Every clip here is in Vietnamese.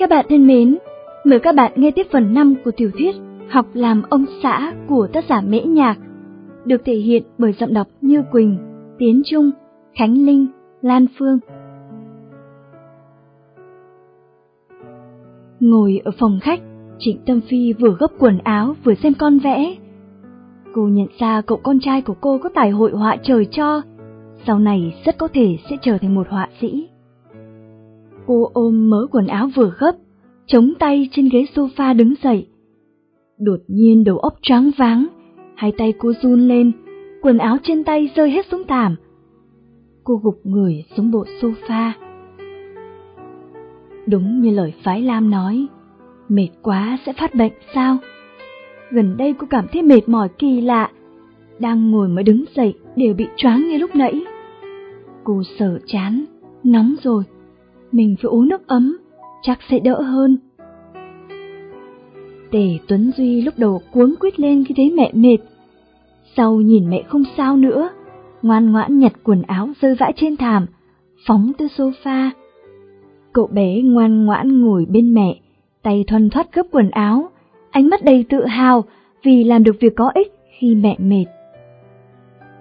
Các bạn thân mến, mời các bạn nghe tiếp phần 5 của tiểu thuyết Học làm ông xã của tác giả Mễ Nhạc, được thể hiện bởi giọng đọc Như Quỳnh, Tiến Trung, Khánh Linh, Lan Phương. Ngồi ở phòng khách, Trịnh Tâm Phi vừa gấp quần áo vừa xem con vẽ. Cô nhận ra cậu con trai của cô có tài hội họa trời cho, sau này rất có thể sẽ trở thành một họa sĩ. Cô ôm mớ quần áo vừa gấp, chống tay trên ghế sofa đứng dậy. Đột nhiên đầu óc trắng váng, hai tay cô run lên, quần áo trên tay rơi hết xuống thảm. Cô gục người xuống bộ sofa. Đúng như lời phái Lam nói, mệt quá sẽ phát bệnh sao? Gần đây cô cảm thấy mệt mỏi kỳ lạ, đang ngồi mới đứng dậy đều bị choáng như lúc nãy. Cô sợ chán, nóng rồi, mình phải uống nước ấm, chắc sẽ đỡ hơn. Tề Tuấn Duy lúc đầu cuống quýt lên khi thấy mẹ mệt. Sau nhìn mẹ không sao nữa, ngoan ngoãn nhặt quần áo rơi vãi trên thảm, phóng tới sofa. Cậu bé ngoan ngoãn ngồi bên mẹ, tay thoăn thoắt gấp quần áo, ánh mắt đầy tự hào vì làm được việc có ích khi mẹ mệt.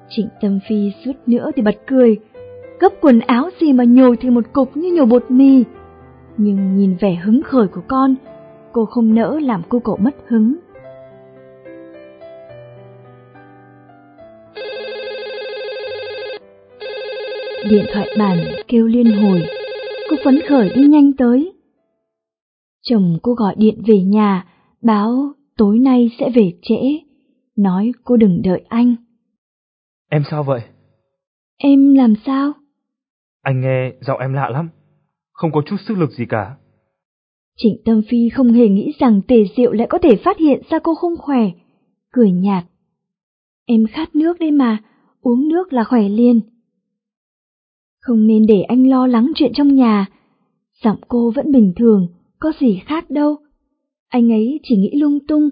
Trịnh Tâm Phi suốt nữa thì bật cười, gấp quần áo gì mà nhồi thì một cục như nhồi bột mì. Nhưng nhìn vẻ hứng khởi của con, cô không nỡ làm cô cậu mất hứng. Điện thoại bàn kêu liên hồi, cô phấn khởi đi nhanh tới. Chồng cô gọi điện về nhà, báo tối nay sẽ về trễ, nói cô đừng đợi anh. Em sao vậy? Em làm sao? Anh nghe giọng em lạ lắm, không có chút sức lực gì cả. Trịnh Tâm Phi không hề nghĩ rằng tề diệu lại có thể phát hiện ra cô không khỏe, cười nhạt. Em khát nước đây mà, uống nước là khỏe liền. Không nên để anh lo lắng chuyện trong nhà, giọng cô vẫn bình thường, có gì khác đâu. Anh ấy chỉ nghĩ lung tung.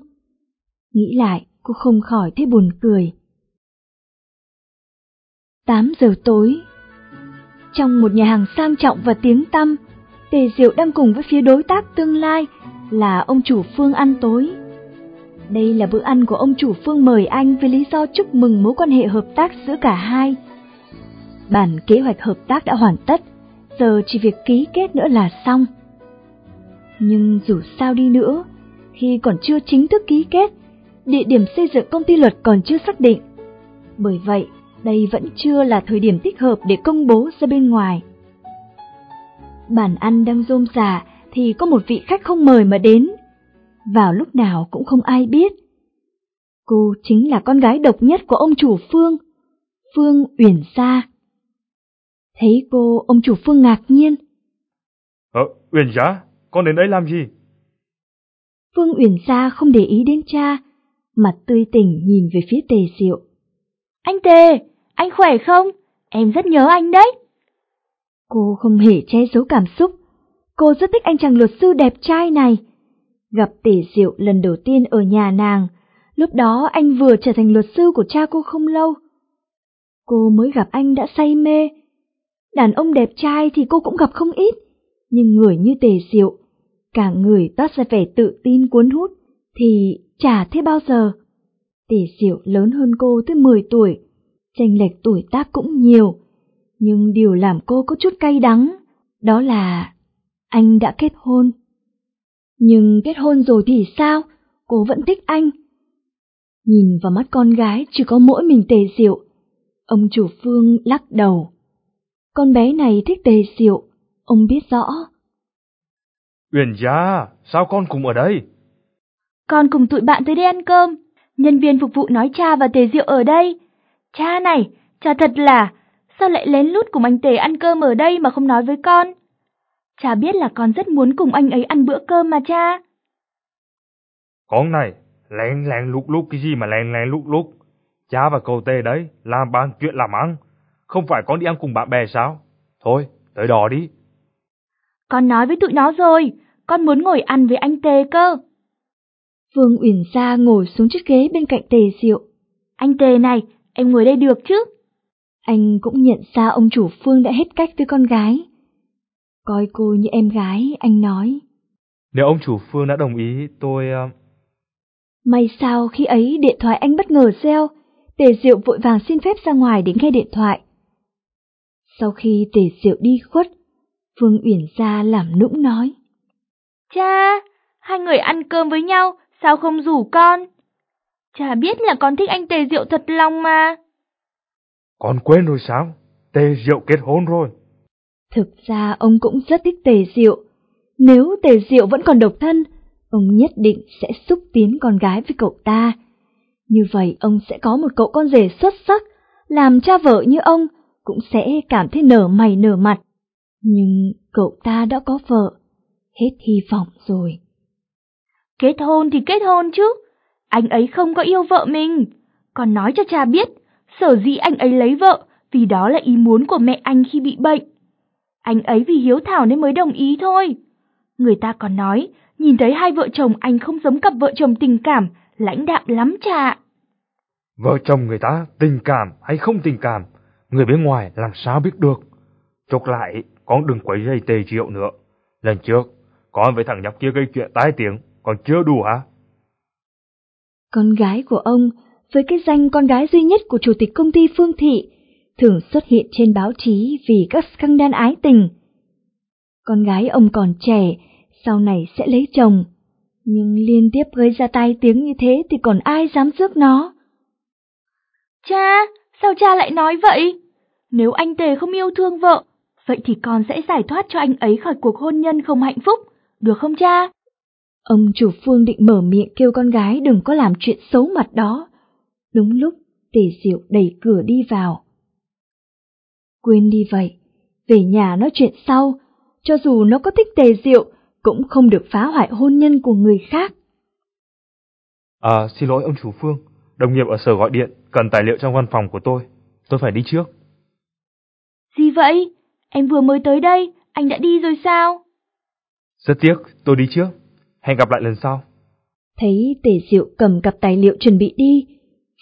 Nghĩ lại, cô không khỏi thấy buồn cười. 8 giờ tối trong một nhà hàng sang trọng và tiếng tăm, Tề Diệu đang cùng với phía đối tác tương lai là ông chủ Phương ăn tối. Đây là bữa ăn của ông chủ Phương mời anh với lý do chúc mừng mối quan hệ hợp tác giữa cả hai. Bản kế hoạch hợp tác đã hoàn tất, giờ chỉ việc ký kết nữa là xong. Nhưng dù sao đi nữa, khi còn chưa chính thức ký kết, địa điểm xây dựng công ty luật còn chưa xác định. Bởi vậy, đây vẫn chưa là thời điểm thích hợp để công bố ra bên ngoài. Bàn ăn đang rôm rả thì có một vị khách không mời mà đến. Vào lúc nào cũng không ai biết. Cô chính là con gái độc nhất của ông chủ Phương, Phương Uyển Sa. Thấy cô, ông chủ Phương ngạc nhiên. Ờ, Uyển Sa, con đến đây làm gì? Phương Uyển Sa không để ý đến cha, mặt tươi tỉnh nhìn về phía Tề Diệu. Anh Tề, anh khỏe không? Em rất nhớ anh đấy. Cô không hề che giấu cảm xúc. Cô rất thích anh chàng luật sư đẹp trai này. Gặp Tề Diệu lần đầu tiên ở nhà nàng, lúc đó anh vừa trở thành luật sư của cha cô không lâu. Cô mới gặp anh đã say mê. Đàn ông đẹp trai thì cô cũng gặp không ít, nhưng người như Tề Diệu, cả người toát ra vẻ tự tin cuốn hút, thì chả thế bao giờ. Tề Diệu lớn hơn cô tới 10 tuổi, chênh lệch tuổi tác cũng nhiều, nhưng điều làm cô có chút cay đắng, đó là anh đã kết hôn. Nhưng kết hôn rồi thì sao? Cô vẫn thích anh. Nhìn vào mắt con gái chỉ có mỗi mình tề diệu. Ông chủ phương lắc đầu. Con bé này thích tề diệu, ông biết rõ. Uyển gia, sao con cùng ở đây? Con cùng tụi bạn tới đây ăn cơm. Nhân viên phục vụ nói cha và tề diệu ở đây. Cha này, cha thật là, sao lại lén lút cùng anh Tề ăn cơm ở đây mà không nói với con? Cha biết là con rất muốn cùng anh ấy ăn bữa cơm mà cha. Con này, lén lén lúc lúc cái gì mà lén lén lúc lúc? Cha và cậu Tề đấy, làm bàn chuyện làm ăn. Không phải con đi ăn cùng bạn bè sao? Thôi, tới đó đi. Con nói với tụi nó rồi, con muốn ngồi ăn với anh Tề cơ. Phương Uyển Gia ngồi xuống chiếc ghế bên cạnh Tề Diệu. Anh Tề này, em ngồi đây được chứ? Anh cũng nhận ra ông chủ Phương đã hết cách với con gái. Coi cô như em gái, anh nói. Nếu ông chủ Phương đã đồng ý, tôi... Uh... May sao khi ấy điện thoại anh bất ngờ reo, Tề Diệu vội vàng xin phép ra ngoài để nghe điện thoại. Sau khi Tề Diệu đi khuất, Phương Uyển ra làm nũng nói. Cha, hai người ăn cơm với nhau, sao không rủ con? Cha biết là con thích anh Tề Diệu thật lòng mà. Con quên rồi sao? Tề Diệu kết hôn rồi. Thực ra ông cũng rất thích Tề Diệu. Nếu Tề Diệu vẫn còn độc thân, ông nhất định sẽ xúc tiến con gái với cậu ta. Như vậy ông sẽ có một cậu con rể xuất sắc, làm cha vợ như ông cũng sẽ cảm thấy nở mày nở mặt. Nhưng cậu ta đã có vợ, hết hy vọng rồi. Kết hôn thì kết hôn chứ, anh ấy không có yêu vợ mình. Còn nói cho cha biết, sở dĩ anh ấy lấy vợ vì đó là ý muốn của mẹ anh khi bị bệnh. Anh ấy vì hiếu thảo nên mới đồng ý thôi. Người ta còn nói, nhìn thấy hai vợ chồng anh không giống cặp vợ chồng tình cảm, lãnh đạm lắm cha. Vợ chồng người ta tình cảm hay không tình cảm, người bên ngoài làm sao biết được. Chốt lại, con đừng quấy dây tề triệu nữa. Lần trước, con với thằng nhóc kia gây chuyện tai tiếng, còn chưa đủ hả? Con gái của ông, với cái danh con gái duy nhất của chủ tịch công ty Phương Thị, thường xuất hiện trên báo chí vì các scandal ái tình. Con gái ông còn trẻ, sau này sẽ lấy chồng, nhưng liên tiếp gây ra tai tiếng như thế thì còn ai dám rước nó. Cha, sao cha lại nói vậy? Nếu anh Tề không yêu thương vợ, vậy thì con sẽ giải thoát cho anh ấy khỏi cuộc hôn nhân không hạnh phúc, được không cha? Ông chủ Phương định mở miệng kêu con gái đừng có làm chuyện xấu mặt đó. Đúng lúc, Tề Diệu đẩy cửa đi vào. Quên đi vậy, về nhà nói chuyện sau, cho dù nó có thích Tề Diệu, cũng không được phá hoại hôn nhân của người khác. À, xin lỗi ông chủ Phương, đồng nghiệp ở sở gọi điện, cần tài liệu trong văn phòng của tôi, tôi phải đi trước. Gì vậy? Em vừa mới tới đây, anh đã đi rồi sao? Rất tiếc, tôi đi trước. Hẹn gặp lại lần sau. Thấy Tề Diệu cầm cặp tài liệu chuẩn bị đi,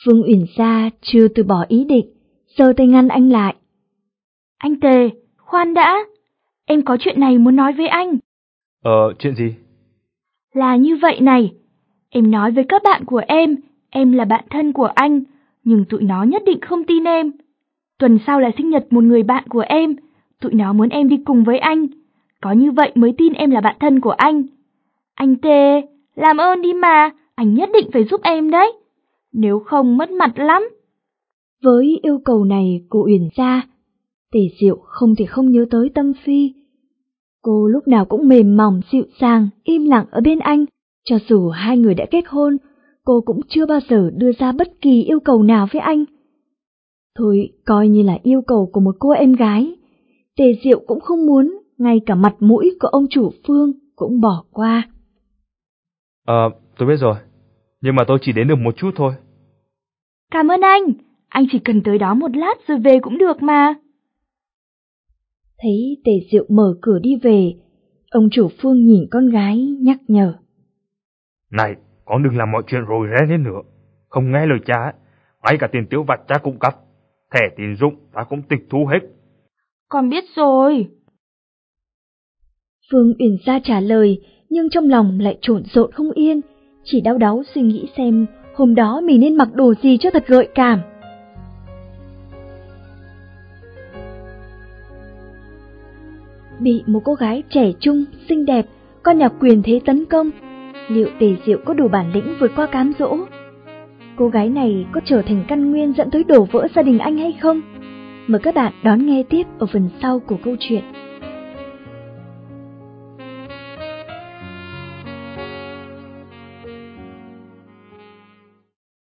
Phương Uyển Gia chưa từ bỏ ý định, giơ tay ngăn anh lại. Anh Tề, khoan đã, em có chuyện này muốn nói với anh. Ờ, chuyện gì? Là như vậy này, em nói với các bạn của em, em là bạn thân của anh, nhưng tụi nó nhất định không tin em. Tuần sau là sinh nhật một người bạn của em, tụi nó muốn em đi cùng với anh. Có như vậy mới tin em là bạn thân của anh. Anh Tê, làm ơn đi mà, anh nhất định phải giúp em đấy. Nếu không mất mặt lắm. Với yêu cầu này của Uyển ra Tề Diệu không thể không nhớ tới Tâm Phi. Cô lúc nào cũng mềm mỏng dịu dàng, im lặng ở bên anh, cho dù hai người đã kết hôn, cô cũng chưa bao giờ đưa ra bất kỳ yêu cầu nào với anh. Thôi, coi như là yêu cầu của một cô em gái, Tề Diệu cũng không muốn, ngay cả mặt mũi của ông chủ Phương cũng bỏ qua. Ờ, tôi biết rồi, nhưng mà tôi chỉ đến được một chút thôi. Cảm ơn anh, anh chỉ cần tới đó một lát rồi về cũng được mà. Thấy Tề Diệu mở cửa đi về, ông chủ Phương nhìn con gái nhắc nhở. Này, con đừng làm mọi chuyện rồi rẽ lên nữa. Không nghe lời cha, ngay cả tiền tiêu vặt cha cũng cắp. Thẻ tín dụng ta cũng tịch thu hết. Con biết rồi. Phương Uyển Gia trả lời, nhưng trong lòng lại trộn rộn không yên, chỉ đau đáu suy nghĩ xem hôm đó mình nên mặc đồ gì cho thật gợi cảm. Bị một cô gái trẻ trung, xinh đẹp, con nhà quyền thế tấn công, liệu tề diệu có đủ bản lĩnh vượt qua cám dỗ? Cô gái này có trở thành căn nguyên dẫn tới đổ vỡ gia đình anh hay không? Mời các bạn đón nghe tiếp ở phần sau của câu chuyện.